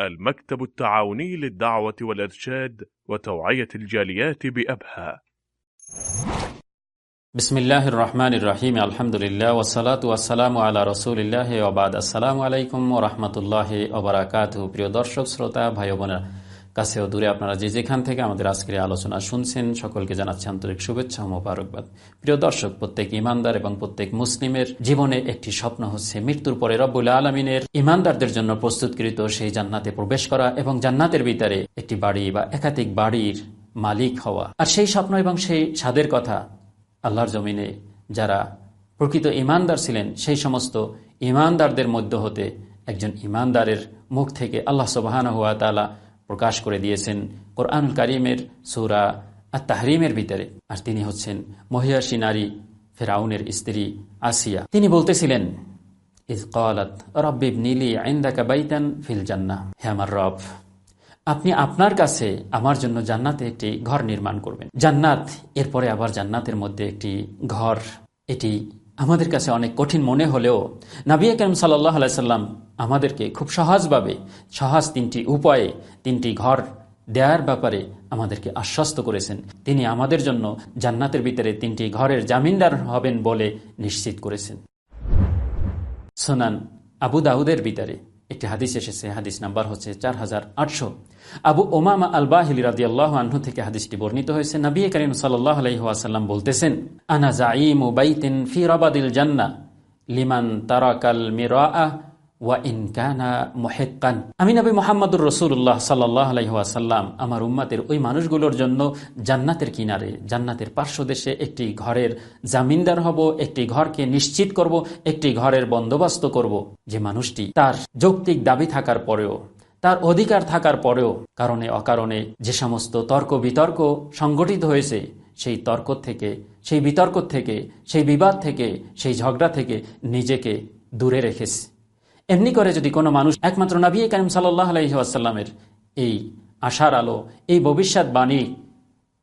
المكتب التعاوني للدعوة والإرشاد وتوعية الجاليات بأبها بسم الله الرحمن الرحيم الحمد لله والصلاة والسلام على رسول الله وبعد السلام عليكم ورحمة الله وبركاته প্রিয় দর্শক শ্রোতা ভাই বোনেরা কাছে ও দূরে আপনারা যে যেখান থেকে আমাদের আজকের আলোচনা শুনছেন, সকলকে জানাচ্ছি আন্তরিক শুভেচ্ছা ও মোবারকবাদ। প্রিয় দর্শক, প্রত্যেক ইমানদার এবং প্রত্যেক মুসলিমের জীবনে একটি স্বপ্ন হচ্ছে মৃত্যুর পরে রব্বুল আলমিনের ইমানদারদের জন্য প্রস্তুতকৃত সেই জান্নাতে প্রবেশ করা এবং জান্নাতের ভিতরে একটি বাড়ি বা একাধিক বাড়ির মালিক হওয়া। আর সেই স্বপ্ন এবং সেই স্বাদের কথা আল্লাহর জমিনে যারা প্রকৃত ইমানদার ছিলেন, সেই সমস্ত ইমানদারদের মধ্য হতে একজন ইমানদারের মুখ থেকে আল্লাহ সুবাহান হুয়া তালা প্রকাশ করে দিয়েছেন কোরআনুল কারিমের সৌরা আর তাহরিমের ভিতরে। আর তিনি হচ্ছেন মহিয়াসী নারী ফেরাউনের স্ত্রী আসিয়া। তিনি বলতেছিলেন ইজ কলাত রব্বিব নীলি আইন্দাকা বাইতান ফিল জান্না হে আমার আপনি আপনার কাছে আমার জন্য জান্নাতে একটি ঘর নির্মাণ করবেন। জান্নাত, এরপরে আবার জান্নাতের মধ্যে একটি ঘর। এটি আমাদের কাছে অনেক কঠিন মনে হলেও নাবিয়া কেরম সাল্লাহ আলাইসাল্লাম আমাদেরকে খুব সহজভাবে সহজ তিনটি উপায়ে, তিনটি ঘর দেয়ার ব্যাপারে আমাদেরকে আশ্বস্ত করেছেন। তিনি আমাদের জন্য জান্নাতের ভিতরে তিনটি ঘরের জামিনদার হবেন বলে নিশ্চিত করেছেন। সোনান আবু দাউদের ভিতরে একটি হাদিস এসেছে। হাদিস নাম্বার হচ্ছে চার হাজার আটশো। আবু ওমামা আলবাহিলি রাদি আল্লাহ আহ্ন থেকে হাদিসটি বর্ণিত হয়েছে। নবী করিম সাল্লাহ আলহিহাসাল্লাম বলতেছেন, আনা জাইম বাইতিন ফি রবাদিল জান্না লিমান তারাকাল মিরা ওয়া ইনকানা মোহেক্কান আমি নবী মোহাম্মদুর রসুল্লাহ সাল্লাহ আলহিহাসাল্লাম আমার উম্মাতের ওই মানুষগুলোর জন্য জান্নাতের কিনারে, জান্নাতের পার্শ্বদেশে একটি ঘরের জামিনদার হব, একটি ঘরকে নিশ্চিত করব, একটি ঘরের বন্দোবস্ত করব। যে মানুষটি তার যৌক্তিক দাবি থাকার পরেও, তার অধিকার থাকার পরেও, কারণে অকারণে যে সমস্ত তর্ক বিতর্ক সংগঠিত হয়েছে, সেই তর্ক থেকে, সেই বিতর্ক থেকে, সেই বিবাদ থেকে, সেই ঝগড়া থেকে নিজেকে দূরে রেখেছে। এমনি করে যদি কোনো মানুষ, একমাত্র নবী কারিম সাল্লাহ আলহিহাসাল্লামের এই আশার আলো, এই ভবিষ্যৎবাণী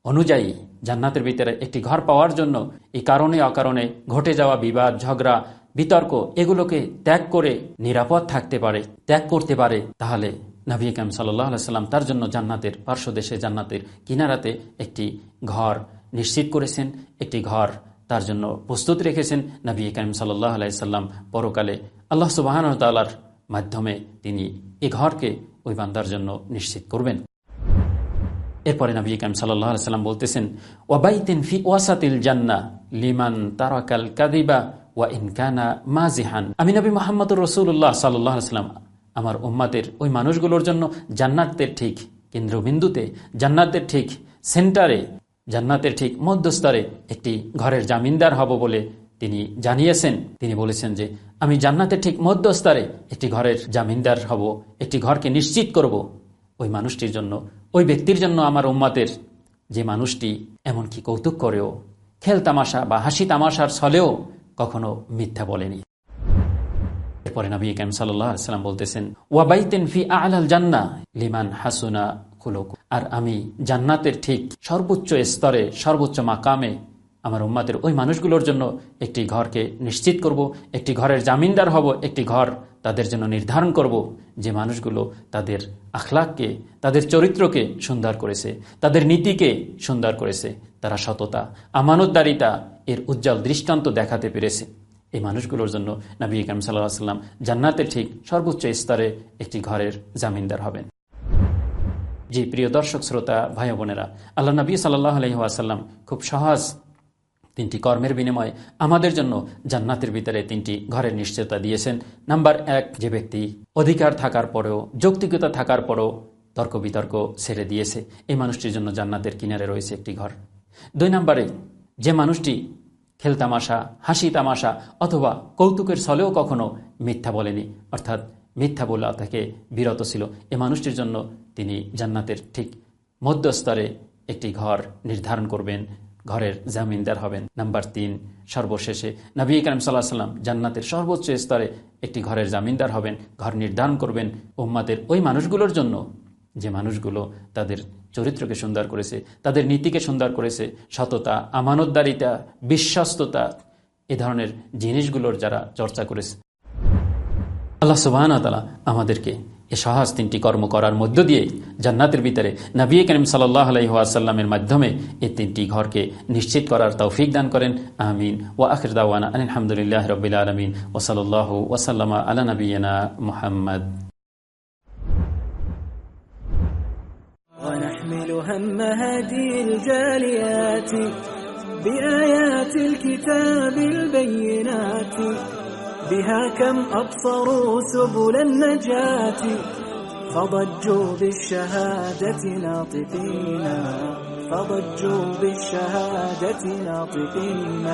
অনুযায়ী জান্নাতের ভিতরে একটি ঘর পাওয়ার জন্য এই কারণে অকারণে ঘটে যাওয়া বিবাদ, ঝগড়া, বিতর্ক, এগুলোকে ত্যাগ করে নিরাপদ থাকতে পারে, ত্যাগ করতে পারে, তাহলে নবী কাম সাল্লাহ সাল্লাম তার জন্য জান্নাতের পার্শ্বদেশে জান্নাতের কিনারাতে একটি ঘর নিশ্চিত করেছেন, একটি ঘর তার জন্য প্রস্তুত রেখেছেন নবী কাইম সাল্লাহ আলাইসাল্লাম পরকালে আল্লাহ সুবাহন তাল্লার মাধ্যমে তিনি এ ঘরকে ওই বান্দার জন্য নিশ্চিত করবেন। এরপরে নবী কাইম সাল্লাহ সাল্লাম বলতেছেন ওয়াবাইতেন ফি ওয়াসাতিল জান্না লিমান তারাকাল কাদিবা ওয়া ইনকানা মাজিহান আমি নবী মোহাম্মদুর রসুল্লাহ সাল্লাহ সাল্লাম, আমার উম্মাদের ওই মানুষগুলোর জন্য জান্নাতের ঠিক কেন্দ্রবিন্দুতে, জান্নাতের ঠিক সেন্টারে জান্নাতের ঠিক মধ্যস্তরে একটি ঘরের জামিনদার হব বলে তিনি জানিয়েছেন। তিনি বলেছেন যে, আমি জান্নাতের ঠিক মধ্যস্তরে একটি ঘরের জামিনদার হব, একটি ঘরকে নিশ্চিত করব। ওই মানুষটির জন্য, ওই ব্যক্তির জন্য আমার উম্মাতের। যে মানুষটি এমনকি কৌতুক করেও, খেল তামাশা বা হাসি তামাশার ছলেও কখনো মিথ্যা বলেনি। এরপরে নবী কাম সাল্লাম বলতেছেন ওয়াবাইতেন ফি আল জান্না লিমান হাসুনা খুলুক আর আমি জান্নাতের ঠিক সর্বোচ্চ স্তরে, সর্বোচ্চ মাকামে আমার উম্মাদের ওই মানুষগুলোর জন্য একটি ঘরকে নিশ্চিত করব, একটি ঘরের জামিনদার হব, একটি ঘর তাদের জন্য নির্ধারণ করব, যে মানুষগুলো তাদের আখলাককে, তাদের চরিত্রকে সুন্দর করেছে, তাদের নীতিকে সুন্দর করেছে, তারা সততা, আমানতদারিতা, এর উজ্জ্বল দৃষ্টান্ত দেখাতে পেরেছে। এই মানুষগুলোর জন্য নবী কাম সাল্লাহ সাল্লাম জান্নাতের ঠিক সর্বোচ্চ স্তরে একটি ঘরের জামিনদার হবেন। জি, প্রিয় দর্শক, শ্রোতা, ভাই বোনেরা, আল্লাহ নবী সাল্লাহ আলহিহাসাল্লাম খুব সহজ তিনটি কর্মের বিনিময়ে আমাদের জন্য জান্নাতের ভিতরে তিনটি ঘরের নিশ্চয়তা দিয়েছেন। নাম্বার এক, যে ব্যক্তি অধিকার থাকার পরেও, যৌক্তিকতা থাকার পরেও তর্ক বিতর্ক ছেড়ে দিয়েছে। এই মানুষটির জন্য জান্নাতের কিনারে রয়েছে একটি ঘর। দুই নম্বরে, যে মানুষটি খেলতামাশা হাসি তামাশা অথবা কৌতুকের ছলেও কখনো মিথ্যা বলেনি, অর্থাৎ মিথ্যা বলা থেকে বিরত ছিল, এ মানুষটির জন্য তিনি জান্নাতের ঠিক মধ্যস্তরে একটি ঘর নির্ধারণ করবেন। ঘরের জামিনদার হবেন নাম্বার তিন। সর্বশেষে নবী করিম সাল্লাহ সাল্লাম জান্নাতের সর্বোচ্চ স্তরে একটি ঘরের জামিনদার হবেন। ঘর নির্ধারণ করবেন উম্মাদের ওই মানুষগুলোর জন্য। যে মানুষগুলো তাদের চরিত্রকে সুন্দর করেছে, তাদের নীতিকে সুন্দর করেছে, সততা, আমানতদারিতা, বিশ্বস্ততা, এ ধরনের জিনিসগুলোর যারা চর্চা করেছে। আল্লাহ সুবাহ আমাদেরকে এ সহজ তিনটি কর্ম করার মধ্য দিয়ে জান্নাতের ভিতরে নবী করিম সাল্লাহ আলহিহাসাল্লামের মাধ্যমে এই তিনটি ঘরকে নিশ্চিত করার তৌফিক দান করেন আমিন ও আখির দাওয়ানা আলহামদুলিল্লাহ রবিল আলমিন ওসলাল্লাহ ওসাল্লামা আলা নবীনা মোহাম্মদ ونحمل هم هذه الجاليات بآيات الكتاب البينات بها كم أبصروا سبل النجاة فضجوا بالشهادة ناطقين. فضجوا بالشهادة ناطقين.